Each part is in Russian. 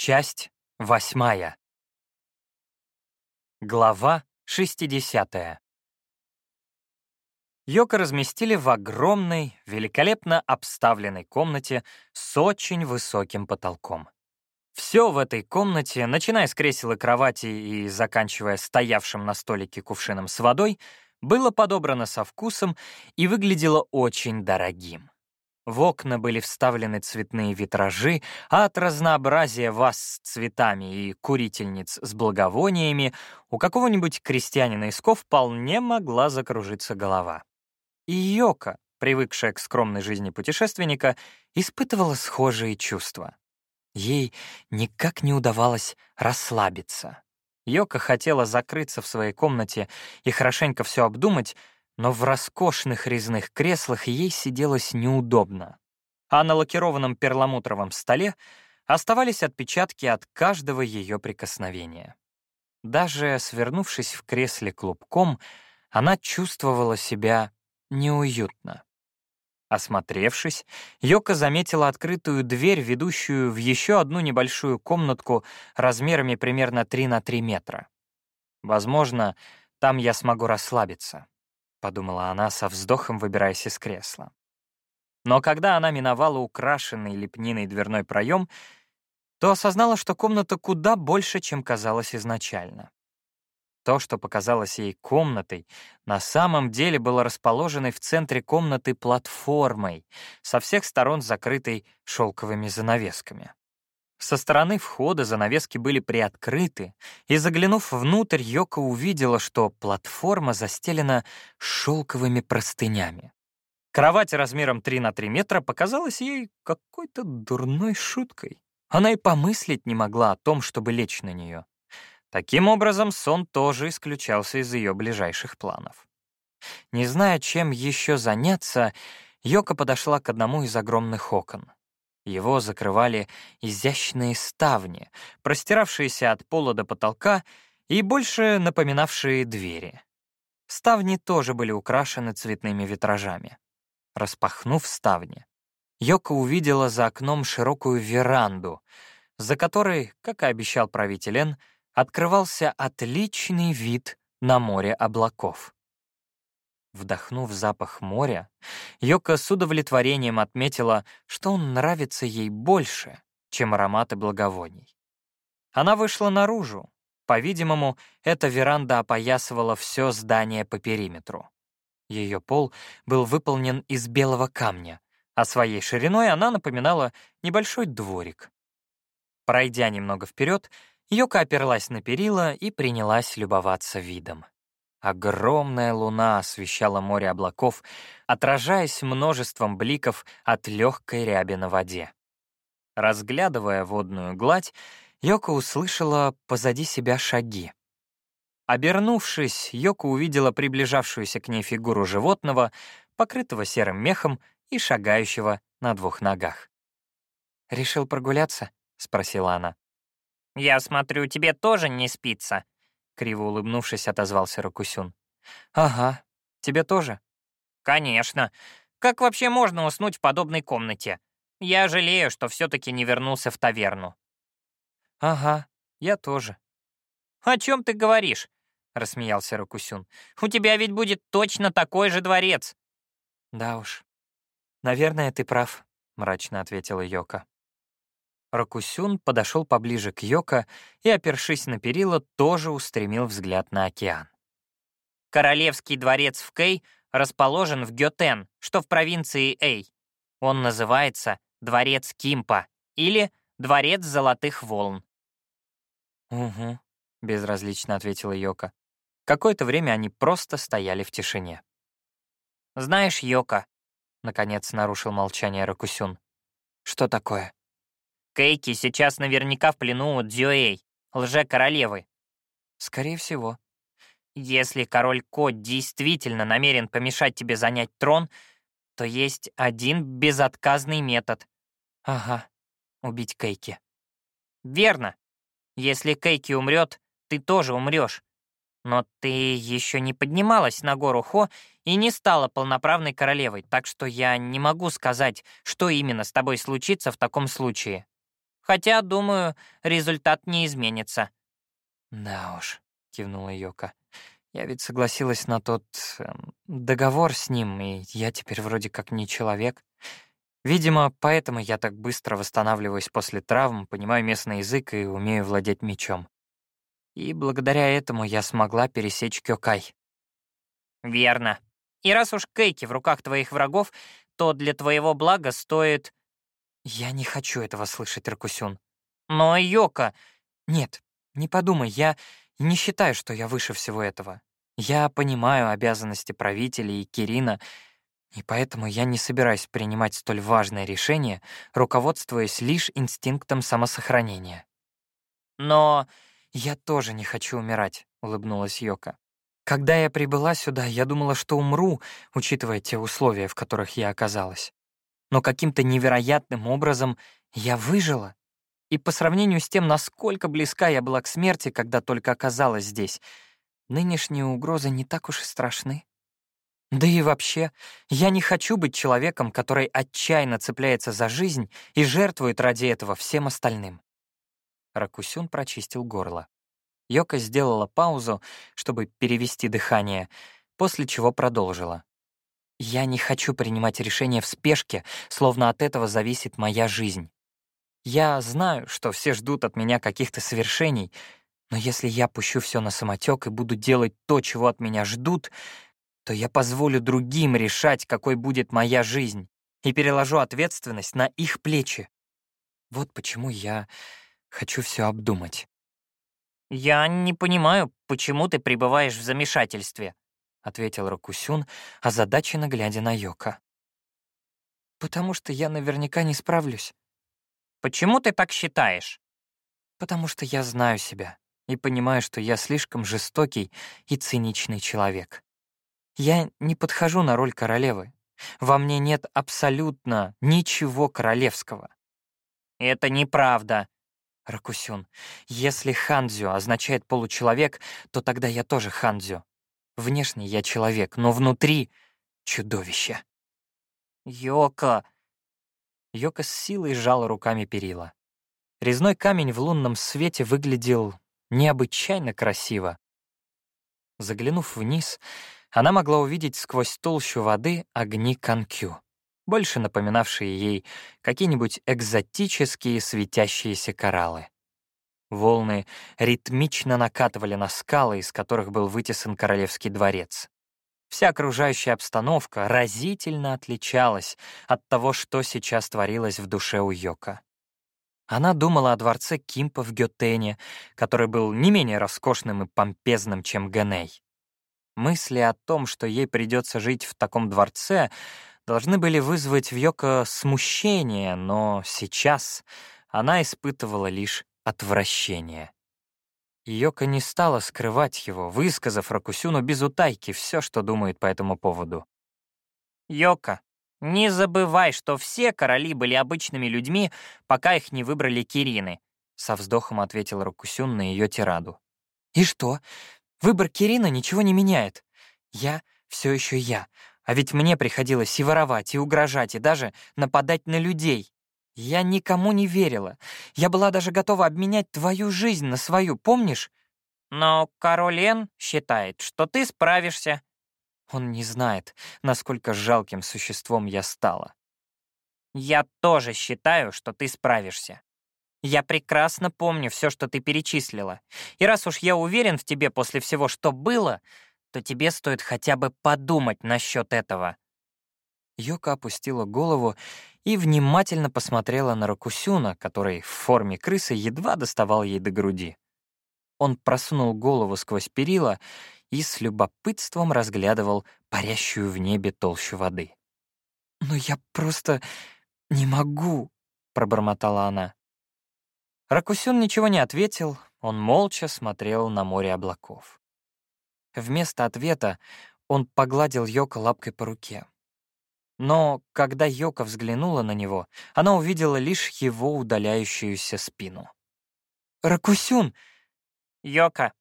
Часть восьмая. Глава 60. Йока разместили в огромной, великолепно обставленной комнате с очень высоким потолком. Все в этой комнате, начиная с кресел и кровати и заканчивая стоявшим на столике кувшином с водой, было подобрано со вкусом и выглядело очень дорогим. В окна были вставлены цветные витражи, а от разнообразия ваз с цветами и курительниц с благовониями у какого-нибудь крестьянина из Ков вполне могла закружиться голова. И Йока, привыкшая к скромной жизни путешественника, испытывала схожие чувства. Ей никак не удавалось расслабиться. Йока хотела закрыться в своей комнате и хорошенько все обдумать, но в роскошных резных креслах ей сиделось неудобно, а на лакированном перламутровом столе оставались отпечатки от каждого ее прикосновения. Даже свернувшись в кресле клубком, она чувствовала себя неуютно. Осмотревшись, Йока заметила открытую дверь, ведущую в еще одну небольшую комнатку размерами примерно 3 на 3 метра. Возможно, там я смогу расслабиться. — подумала она со вздохом, выбираясь из кресла. Но когда она миновала украшенный лепниной дверной проем, то осознала, что комната куда больше, чем казалось изначально. То, что показалось ей комнатой, на самом деле было расположено в центре комнаты платформой, со всех сторон закрытой шелковыми занавесками. Со стороны входа занавески были приоткрыты, и, заглянув внутрь, Йока увидела, что платформа застелена шелковыми простынями. Кровать размером 3 на 3 метра показалась ей какой-то дурной шуткой. Она и помыслить не могла о том, чтобы лечь на нее. Таким образом, сон тоже исключался из ее ближайших планов. Не зная, чем еще заняться, Йока подошла к одному из огромных окон. Его закрывали изящные ставни, простиравшиеся от пола до потолка и больше напоминавшие двери. Ставни тоже были украшены цветными витражами. Распахнув ставни, Йока увидела за окном широкую веранду, за которой, как и обещал правитель Эн, открывался отличный вид на море облаков. Вдохнув запах моря, Йока с удовлетворением отметила, что он нравится ей больше, чем ароматы благовоний. Она вышла наружу. По-видимому, эта веранда опоясывала все здание по периметру. Ее пол был выполнен из белого камня, а своей шириной она напоминала небольшой дворик. Пройдя немного вперед, Йока оперлась на перила и принялась любоваться видом. Огромная луна освещала море облаков, отражаясь множеством бликов от легкой ряби на воде. Разглядывая водную гладь, Йока услышала позади себя шаги. Обернувшись, Йока увидела приближавшуюся к ней фигуру животного, покрытого серым мехом и шагающего на двух ногах. «Решил прогуляться?» — спросила она. «Я смотрю, тебе тоже не спится», Криво улыбнувшись, отозвался Рокусюн. «Ага. Тебе тоже?» «Конечно. Как вообще можно уснуть в подобной комнате? Я жалею, что все таки не вернулся в таверну». «Ага, я тоже». «О чем ты говоришь?» — рассмеялся Рокусюн. «У тебя ведь будет точно такой же дворец». «Да уж. Наверное, ты прав», — мрачно ответила Йока. Ракусюн подошел поближе к Йоко и, опершись на перила, тоже устремил взгляд на океан. Королевский дворец в Кэй расположен в Гётен, что в провинции Эй. Он называется Дворец Кимпа или Дворец Золотых Волн. «Угу», — безразлично ответила Йока. Какое-то время они просто стояли в тишине. «Знаешь, Йока», — наконец нарушил молчание Ракусюн. «Что такое?» Кейки сейчас наверняка в плену у Дзюэй, лже-королевы. Скорее всего. Если король Кот действительно намерен помешать тебе занять трон, то есть один безотказный метод. Ага, убить Кейки. Верно. Если Кейки умрет, ты тоже умрешь. Но ты еще не поднималась на гору Хо и не стала полноправной королевой, так что я не могу сказать, что именно с тобой случится в таком случае. Хотя, думаю, результат не изменится». «Да уж», — кивнула Йока. «Я ведь согласилась на тот эм, договор с ним, и я теперь вроде как не человек. Видимо, поэтому я так быстро восстанавливаюсь после травм, понимаю местный язык и умею владеть мечом. И благодаря этому я смогла пересечь Кёкай. Верно. И раз уж Кейки в руках твоих врагов, то для твоего блага стоит... Я не хочу этого слышать, Ракусюн. Но, Йока... Нет, не подумай, я не считаю, что я выше всего этого. Я понимаю обязанности правителей и Кирина, и поэтому я не собираюсь принимать столь важное решение, руководствуясь лишь инстинктом самосохранения. Но я тоже не хочу умирать, улыбнулась Йока. Когда я прибыла сюда, я думала, что умру, учитывая те условия, в которых я оказалась. Но каким-то невероятным образом я выжила. И по сравнению с тем, насколько близка я была к смерти, когда только оказалась здесь, нынешние угрозы не так уж и страшны. Да и вообще, я не хочу быть человеком, который отчаянно цепляется за жизнь и жертвует ради этого всем остальным. Ракусюн прочистил горло. Йока сделала паузу, чтобы перевести дыхание, после чего продолжила. «Я не хочу принимать решения в спешке, словно от этого зависит моя жизнь. Я знаю, что все ждут от меня каких-то совершений, но если я пущу все на самотек и буду делать то, чего от меня ждут, то я позволю другим решать, какой будет моя жизнь, и переложу ответственность на их плечи. Вот почему я хочу все обдумать. «Я не понимаю, почему ты пребываешь в замешательстве», — ответил Рокусюн, озадаченно глядя на Йока. «Потому что я наверняка не справлюсь». «Почему ты так считаешь?» «Потому что я знаю себя и понимаю, что я слишком жестокий и циничный человек. Я не подхожу на роль королевы. Во мне нет абсолютно ничего королевского. Это неправда. Ракусюн, если хандзю означает получеловек, то тогда я тоже хандзю. Внешне я человек, но внутри — чудовище. Йока. Йока с силой сжала руками перила. Резной камень в лунном свете выглядел необычайно красиво. Заглянув вниз, она могла увидеть сквозь толщу воды огни Канкю, больше напоминавшие ей какие-нибудь экзотические светящиеся кораллы. Волны ритмично накатывали на скалы, из которых был вытесан королевский дворец. Вся окружающая обстановка разительно отличалась от того, что сейчас творилось в душе у Йока. Она думала о дворце Кимпа в Гётене, который был не менее роскошным и помпезным, чем Геней. Мысли о том, что ей придется жить в таком дворце, должны были вызвать в Йоко смущение, но сейчас она испытывала лишь отвращение. Йока не стала скрывать его, высказав Ракусюну без утайки все, что думает по этому поводу. «Йока, не забывай, что все короли были обычными людьми, пока их не выбрали Кирины», со вздохом ответил Ракусюн на ее тираду. «И что? Выбор Кирина ничего не меняет. Я все еще я, а ведь мне приходилось и воровать, и угрожать, и даже нападать на людей. Я никому не верила. Я была даже готова обменять твою жизнь на свою, помнишь? Но Каролен считает, что ты справишься. Он не знает, насколько жалким существом я стала. Я тоже считаю, что ты справишься. Я прекрасно помню все, что ты перечислила. И раз уж я уверен в тебе после всего, что было, то тебе стоит хотя бы подумать насчет этого». Йока опустила голову и внимательно посмотрела на Ракусюна, который в форме крысы едва доставал ей до груди. Он просунул голову сквозь перила и с любопытством разглядывал парящую в небе толщу воды. «Но я просто не могу», — пробормотала она. Ракусюн ничего не ответил, он молча смотрел на море облаков. Вместо ответа он погладил Йока лапкой по руке. Но когда Йока взглянула на него, она увидела лишь его удаляющуюся спину. «Ракусюн!» «Йока,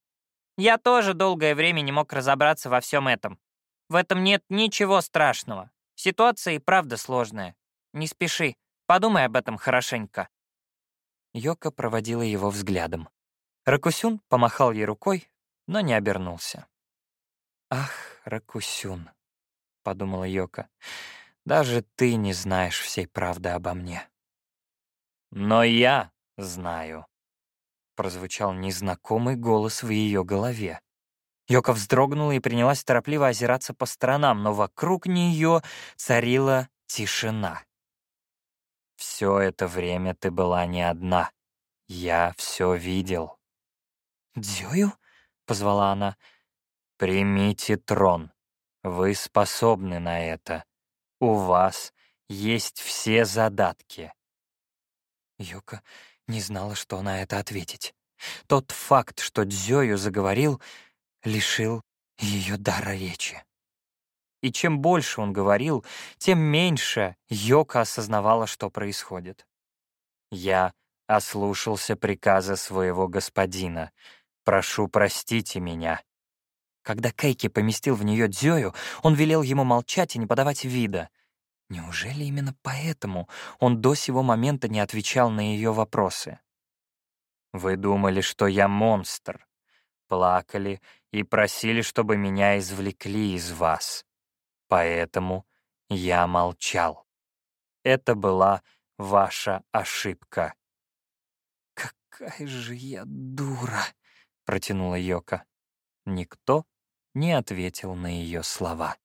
я тоже долгое время не мог разобраться во всем этом. В этом нет ничего страшного. Ситуация и правда сложная. Не спеши, подумай об этом хорошенько». Йока проводила его взглядом. Ракусюн помахал ей рукой, но не обернулся. «Ах, Ракусюн», — подумала Йока, — «даже ты не знаешь всей правды обо мне». «Но я знаю», — прозвучал незнакомый голос в ее голове. Йока вздрогнула и принялась торопливо озираться по сторонам, но вокруг нее царила тишина. «Все это время ты была не одна. Я все видел». «Дзюю?» — позвала она. «Примите трон. Вы способны на это. У вас есть все задатки». Йока не знала, что на это ответить. Тот факт, что Дзёю заговорил, лишил ее дара речи. И чем больше он говорил, тем меньше Йока осознавала, что происходит. «Я ослушался приказа своего господина. Прошу, простите меня». Когда Кейки поместил в нее Дзёю, он велел ему молчать и не подавать вида. Неужели именно поэтому он до сего момента не отвечал на ее вопросы? «Вы думали, что я монстр, плакали и просили, чтобы меня извлекли из вас. Поэтому я молчал. Это была ваша ошибка». «Какая же я дура!» — протянула Йока. Никто не ответил на ее слова.